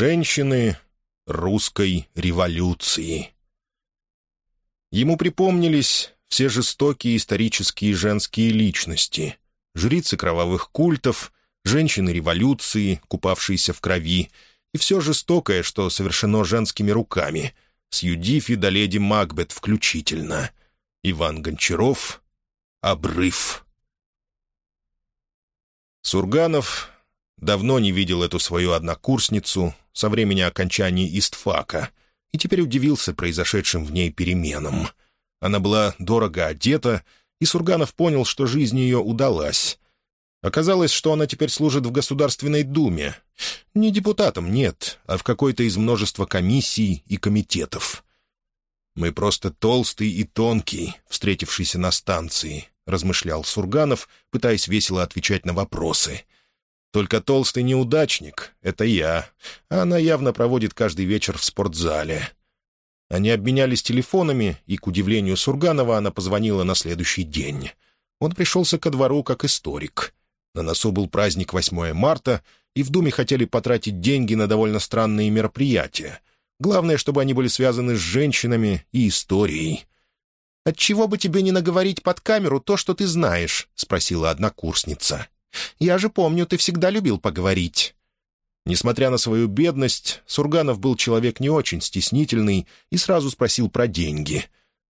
Женщины русской революции. Ему припомнились все жестокие исторические женские личности, жрицы кровавых культов, женщины революции, купавшиеся в крови, и все жестокое, что совершено женскими руками, с Юдифи до леди Макбет включительно. Иван Гончаров, «Обрыв». Сурганов давно не видел эту свою однокурсницу со времени окончания истфака и теперь удивился произошедшим в ней переменам. Она была дорого одета, и Сурганов понял, что жизнь ее удалась. Оказалось, что она теперь служит в Государственной Думе. Не депутатом, нет, а в какой-то из множества комиссий и комитетов. «Мы просто толстый и тонкий, встретившийся на станции», — размышлял Сурганов, пытаясь весело отвечать на вопросы. «Только толстый неудачник — это я, а она явно проводит каждый вечер в спортзале». Они обменялись телефонами, и, к удивлению Сурганова, она позвонила на следующий день. Он пришелся ко двору как историк. На носу был праздник 8 марта, и в Думе хотели потратить деньги на довольно странные мероприятия. Главное, чтобы они были связаны с женщинами и историей. «Отчего бы тебе не наговорить под камеру то, что ты знаешь?» — спросила однокурсница. «Я же помню, ты всегда любил поговорить». Несмотря на свою бедность, Сурганов был человек не очень стеснительный и сразу спросил про деньги.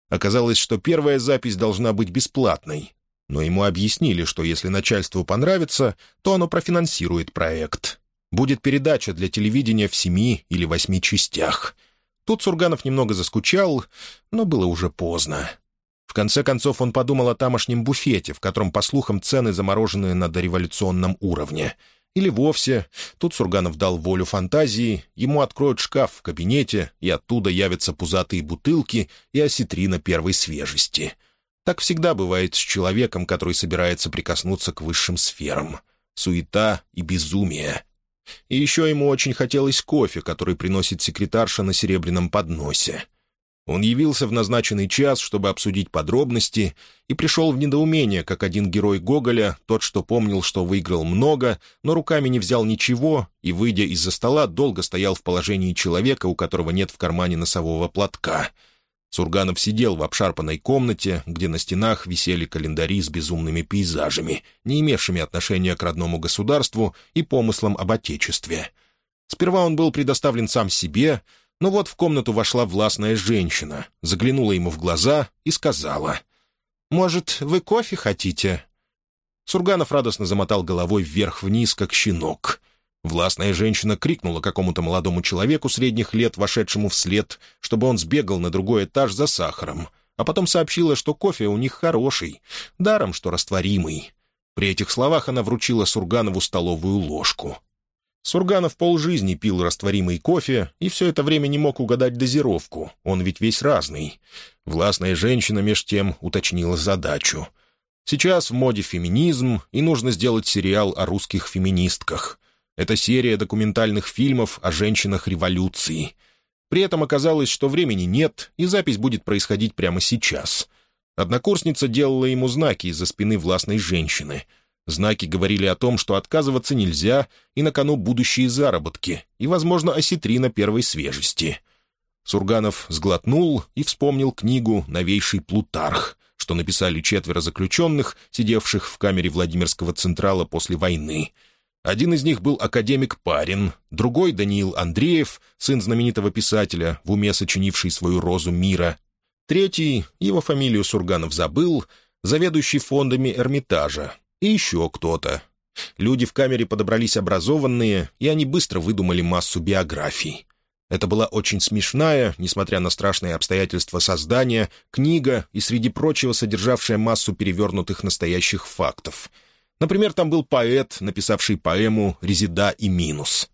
Оказалось, что первая запись должна быть бесплатной, но ему объяснили, что если начальству понравится, то оно профинансирует проект. Будет передача для телевидения в семи или восьми частях. Тут Сурганов немного заскучал, но было уже поздно. В конце концов он подумал о тамошнем буфете, в котором, по слухам, цены заморожены на дореволюционном уровне — или вовсе, тут Сурганов дал волю фантазии, ему откроют шкаф в кабинете, и оттуда явятся пузатые бутылки и осетрина первой свежести. Так всегда бывает с человеком, который собирается прикоснуться к высшим сферам. Суета и безумие. И еще ему очень хотелось кофе, который приносит секретарша на серебряном подносе. Он явился в назначенный час, чтобы обсудить подробности, и пришел в недоумение, как один герой Гоголя, тот, что помнил, что выиграл много, но руками не взял ничего, и, выйдя из-за стола, долго стоял в положении человека, у которого нет в кармане носового платка. Сурганов сидел в обшарпанной комнате, где на стенах висели календари с безумными пейзажами, не имевшими отношения к родному государству и помыслам об Отечестве. Сперва он был предоставлен сам себе — но вот в комнату вошла властная женщина, заглянула ему в глаза и сказала. «Может, вы кофе хотите?» Сурганов радостно замотал головой вверх-вниз, как щенок. Властная женщина крикнула какому-то молодому человеку средних лет, вошедшему вслед, чтобы он сбегал на другой этаж за сахаром, а потом сообщила, что кофе у них хороший, даром, что растворимый. При этих словах она вручила Сурганову столовую ложку. Сурганов полжизни пил растворимый кофе и все это время не мог угадать дозировку, он ведь весь разный. Властная женщина меж тем уточнила задачу. Сейчас в моде феминизм, и нужно сделать сериал о русских феминистках. Это серия документальных фильмов о женщинах революции. При этом оказалось, что времени нет, и запись будет происходить прямо сейчас. Однокурсница делала ему знаки из-за спины властной женщины — Знаки говорили о том, что отказываться нельзя, и на кону будущие заработки, и, возможно, осетрина первой свежести. Сурганов сглотнул и вспомнил книгу «Новейший Плутарх», что написали четверо заключенных, сидевших в камере Владимирского Централа после войны. Один из них был академик Парин, другой — Даниил Андреев, сын знаменитого писателя, в уме сочинивший свою «Розу мира». Третий, его фамилию Сурганов забыл, заведующий фондами Эрмитажа, и еще кто-то. Люди в камере подобрались образованные, и они быстро выдумали массу биографий. Это была очень смешная, несмотря на страшные обстоятельства создания, книга и, среди прочего, содержавшая массу перевернутых настоящих фактов. Например, там был поэт, написавший поэму «Резида и минус».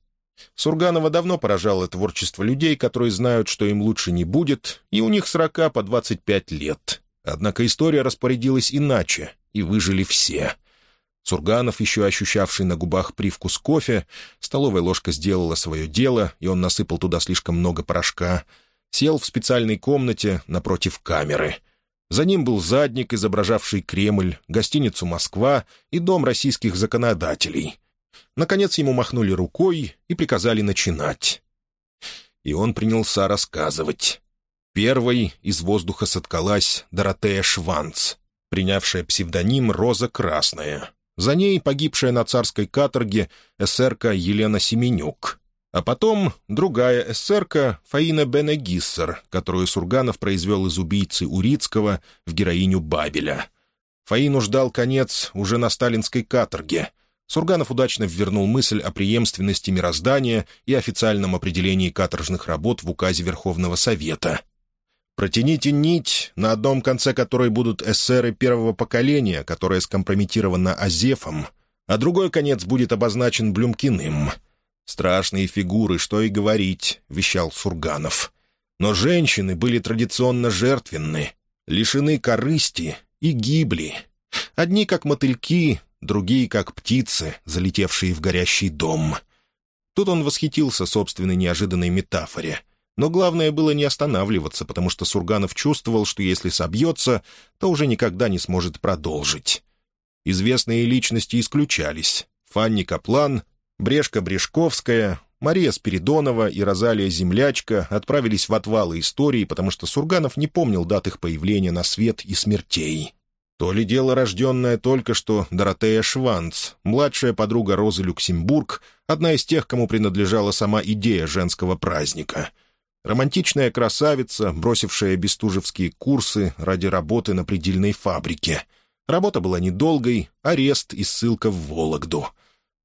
Сурганова давно поражало творчество людей, которые знают, что им лучше не будет, и у них сорока по двадцать пять лет. Однако история распорядилась иначе, и выжили все — Сурганов, еще ощущавший на губах привкус кофе, столовая ложка сделала свое дело, и он насыпал туда слишком много порошка, сел в специальной комнате напротив камеры. За ним был задник, изображавший Кремль, гостиницу «Москва» и дом российских законодателей. Наконец ему махнули рукой и приказали начинать. И он принялся рассказывать. Первой из воздуха соткалась Доротея Шванц, принявшая псевдоним «Роза Красная». За ней погибшая на царской каторге эсерка Елена Семенюк. А потом другая эсерка Фаина Бенегиссер, которую Сурганов произвел из убийцы Урицкого в героиню Бабеля. Фаину ждал конец уже на сталинской каторге. Сурганов удачно ввернул мысль о преемственности мироздания и официальном определении каторжных работ в указе Верховного Совета. Протяните нить, на одном конце которой будут эсеры первого поколения, которое скомпрометировано Азефом, а другой конец будет обозначен Блюмкиным. «Страшные фигуры, что и говорить», — вещал Сурганов. Но женщины были традиционно жертвенны, лишены корысти и гибли. Одни как мотыльки, другие как птицы, залетевшие в горящий дом. Тут он восхитился собственной неожиданной метафоре — но главное было не останавливаться, потому что Сурганов чувствовал, что если собьется, то уже никогда не сможет продолжить. Известные личности исключались. Фанни Каплан, Брешка Брешковская, Мария Спиридонова и Розалия Землячка отправились в отвалы истории, потому что Сурганов не помнил дат их появления на свет и смертей. То ли дело рожденная только что Доротея Шванц, младшая подруга Розы Люксембург, одна из тех, кому принадлежала сама идея женского праздника — Романтичная красавица, бросившая бестужевские курсы ради работы на предельной фабрике. Работа была недолгой, арест и ссылка в Вологду.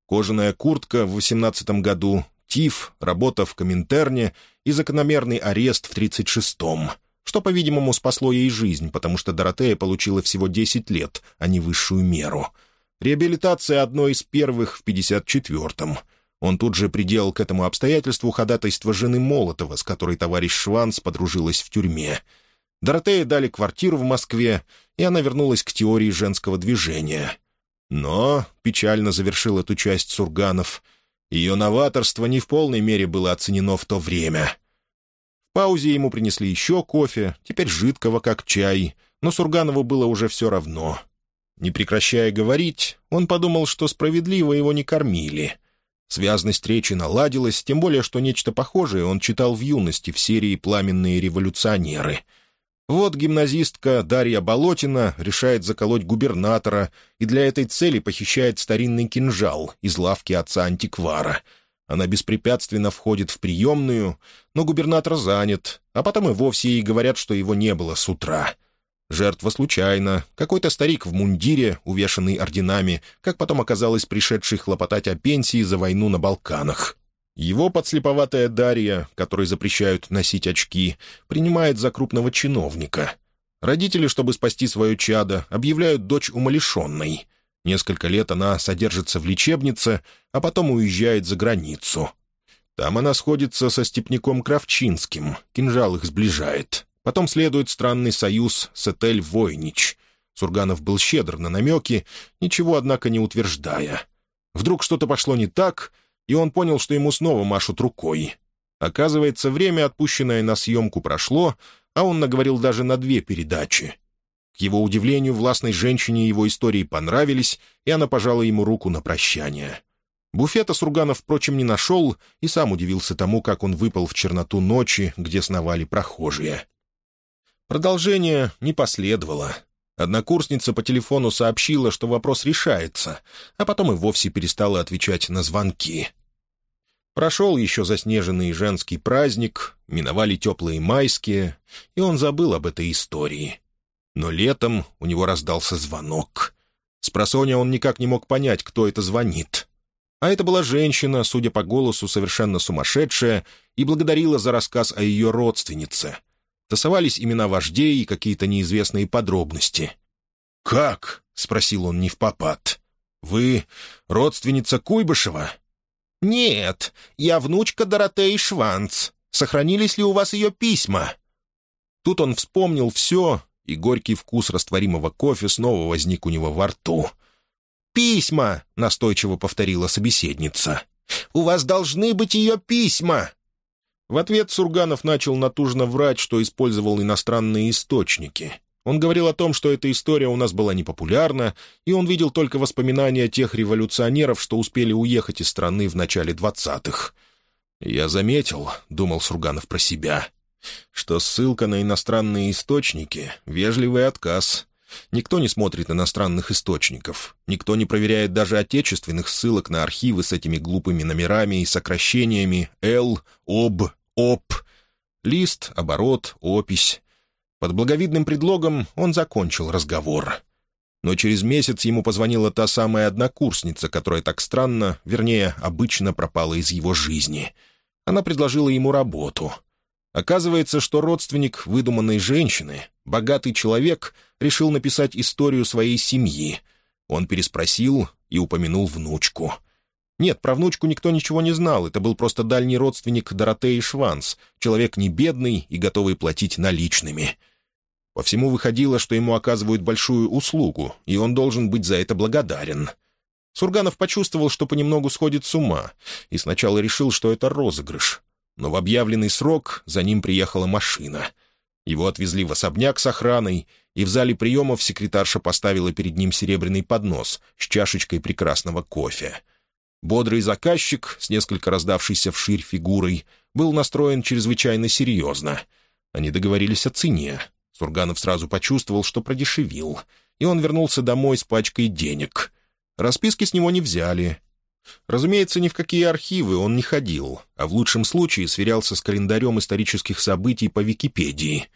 Кожаная куртка в 18 году, ТИФ, работа в Коминтерне и закономерный арест в 36-м, что, по-видимому, спасло ей жизнь, потому что Доротея получила всего 10 лет, а не высшую меру. Реабилитация одной из первых в 54-м — он тут же приделал к этому обстоятельству ходатайство жены Молотова, с которой товарищ Шванц подружилась в тюрьме. Доротее дали квартиру в Москве, и она вернулась к теории женского движения. Но, печально завершил эту часть Сурганов, ее новаторство не в полной мере было оценено в то время. В паузе ему принесли еще кофе, теперь жидкого, как чай, но Сурганову было уже все равно. Не прекращая говорить, он подумал, что справедливо его не кормили — Связность речи наладилась, тем более, что нечто похожее он читал в юности в серии «Пламенные революционеры». Вот гимназистка Дарья Болотина решает заколоть губернатора и для этой цели похищает старинный кинжал из лавки отца-антиквара. Она беспрепятственно входит в приемную, но губернатор занят, а потом и вовсе ей говорят, что его не было с утра — Жертва случайно. Какой-то старик в мундире, увешанный орденами, как потом оказалось пришедший хлопотать о пенсии за войну на Балканах. Его подслеповатая Дарья, которой запрещают носить очки, принимает за крупного чиновника. Родители, чтобы спасти свое чадо, объявляют дочь умалишенной. Несколько лет она содержится в лечебнице, а потом уезжает за границу. Там она сходится со степняком Кравчинским, кинжал их сближает. Потом следует странный союз с Этель-Войнич. Сурганов был щедр на намеки, ничего, однако, не утверждая. Вдруг что-то пошло не так, и он понял, что ему снова машут рукой. Оказывается, время, отпущенное на съемку, прошло, а он наговорил даже на две передачи. К его удивлению, властной женщине его истории понравились, и она пожала ему руку на прощание. Буфета Сурганов, впрочем, не нашел и сам удивился тому, как он выпал в черноту ночи, где сновали прохожие. Продолжение не последовало. Однокурсница по телефону сообщила, что вопрос решается, а потом и вовсе перестала отвечать на звонки. Прошел еще заснеженный женский праздник, миновали теплые майские, и он забыл об этой истории. Но летом у него раздался звонок. С просоня он никак не мог понять, кто это звонит. А это была женщина, судя по голосу, совершенно сумасшедшая, и благодарила за рассказ о ее родственнице — Тасовались имена вождей и какие-то неизвестные подробности. «Как?» — спросил он не в попад. «Вы родственница Куйбышева?» «Нет, я внучка Доротеи Шванц. Сохранились ли у вас ее письма?» Тут он вспомнил все, и горький вкус растворимого кофе снова возник у него во рту. «Письма!» — настойчиво повторила собеседница. «У вас должны быть ее письма!» В ответ Сурганов начал натужно врать, что использовал иностранные источники. Он говорил о том, что эта история у нас была непопулярна, и он видел только воспоминания тех революционеров, что успели уехать из страны в начале двадцатых. «Я заметил», — думал Сурганов про себя, — «что ссылка на иностранные источники — вежливый отказ. Никто не смотрит иностранных источников. Никто не проверяет даже отечественных ссылок на архивы с этими глупыми номерами и сокращениями «Л», «ОБ», «ОП». Лист, оборот, опись. Под благовидным предлогом он закончил разговор. Но через месяц ему позвонила та самая однокурсница, которая так странно, вернее, обычно пропала из его жизни. Она предложила ему работу. Оказывается, что родственник выдуманной женщины, богатый человек, решил написать историю своей семьи. Он переспросил и упомянул внучку. Нет, про внучку никто ничего не знал, это был просто дальний родственник Доротеи Шванс, человек не бедный и готовый платить наличными — по всему выходило, что ему оказывают большую услугу, и он должен быть за это благодарен. Сурганов почувствовал, что понемногу сходит с ума, и сначала решил, что это розыгрыш. Но в объявленный срок за ним приехала машина. Его отвезли в особняк с охраной, и в зале приемов секретарша поставила перед ним серебряный поднос с чашечкой прекрасного кофе. Бодрый заказчик, с несколько раздавшейся вширь фигурой, был настроен чрезвычайно серьезно. Они договорились о цене, Сурганов сразу почувствовал, что продешевил, и он вернулся домой с пачкой денег. Расписки с него не взяли. Разумеется, ни в какие архивы он не ходил, а в лучшем случае сверялся с календарем исторических событий по Википедии.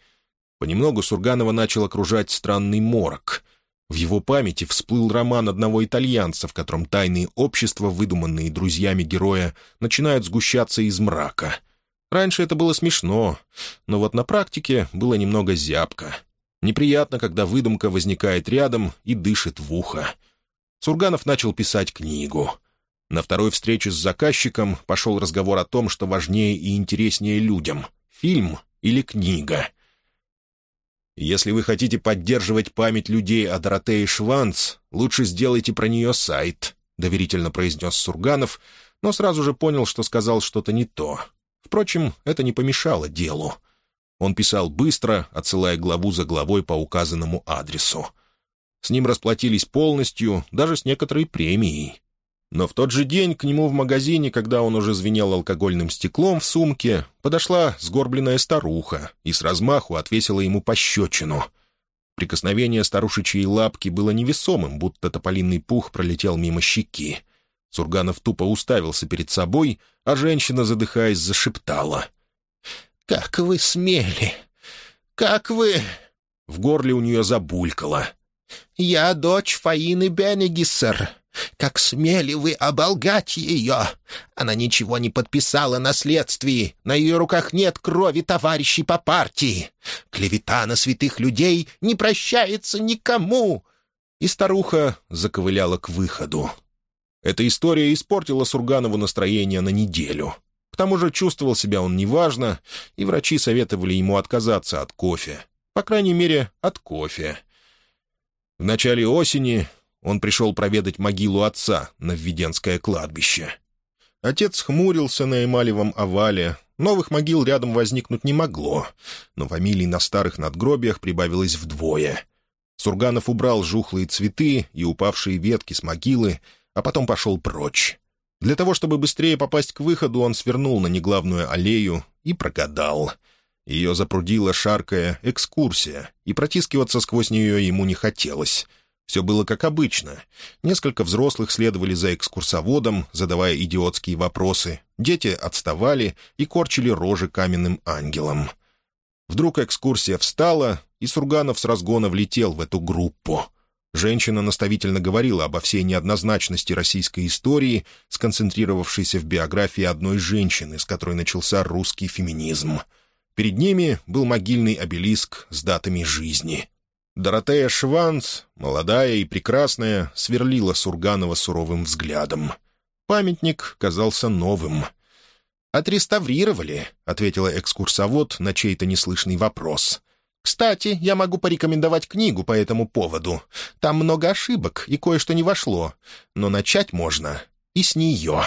Понемногу Сурганова начал окружать странный морок. В его памяти всплыл роман одного итальянца, в котором тайные общества, выдуманные друзьями героя, начинают сгущаться из мрака. Раньше это было смешно, но вот на практике было немного зябко. Неприятно, когда выдумка возникает рядом и дышит в ухо. Сурганов начал писать книгу. На второй встрече с заказчиком пошел разговор о том, что важнее и интереснее людям — фильм или книга. Если вы хотите поддерживать память людей о Доротее Шванц, лучше сделайте про нее сайт, — доверительно произнес Сурганов, но сразу же понял, что сказал что-то не то — Впрочем, это не помешало делу. Он писал быстро, отсылая главу за главой по указанному адресу. С ним расплатились полностью, даже с некоторой премией. Но в тот же день к нему в магазине, когда он уже звенел алкогольным стеклом в сумке, подошла сгорбленная старуха и с размаху отвесила ему пощечину. Прикосновение старушечьей лапки было невесомым, будто тополинный пух пролетел мимо щеки. Сурганов тупо уставился перед собой, а женщина, задыхаясь, зашептала. «Как вы смели! Как вы...» В горле у нее забулькало. «Я дочь Фаины Бенегиссер. Как смели вы оболгать ее! Она ничего не подписала на следствии. На ее руках нет крови товарищей по партии. Клевета на святых людей не прощается никому!» И старуха заковыляла к выходу. Эта история испортила Сурганову настроение на неделю. К тому же чувствовал себя он неважно, и врачи советовали ему отказаться от кофе. По крайней мере, от кофе. В начале осени он пришел проведать могилу отца на Введенское кладбище. Отец хмурился на эмалевом овале. Новых могил рядом возникнуть не могло, но фамилий на старых надгробиях прибавилось вдвое. Сурганов убрал жухлые цветы и упавшие ветки с могилы, а потом пошел прочь. Для того, чтобы быстрее попасть к выходу, он свернул на неглавную аллею и прогадал. Ее запрудила шаркая экскурсия, и протискиваться сквозь нее ему не хотелось. Все было как обычно. Несколько взрослых следовали за экскурсоводом, задавая идиотские вопросы. Дети отставали и корчили рожи каменным ангелом. Вдруг экскурсия встала, и Сурганов с разгона влетел в эту группу. Женщина наставительно говорила обо всей неоднозначности российской истории, сконцентрировавшейся в биографии одной женщины, с которой начался русский феминизм. Перед ними был могильный обелиск с датами жизни. Доротея Шванц, молодая и прекрасная, сверлила Сурганова суровым взглядом. Памятник казался новым. «Отреставрировали», — ответила экскурсовод на чей-то неслышный вопрос. Кстати, я могу порекомендовать книгу по этому поводу. Там много ошибок и кое-что не вошло. Но начать можно и с нее».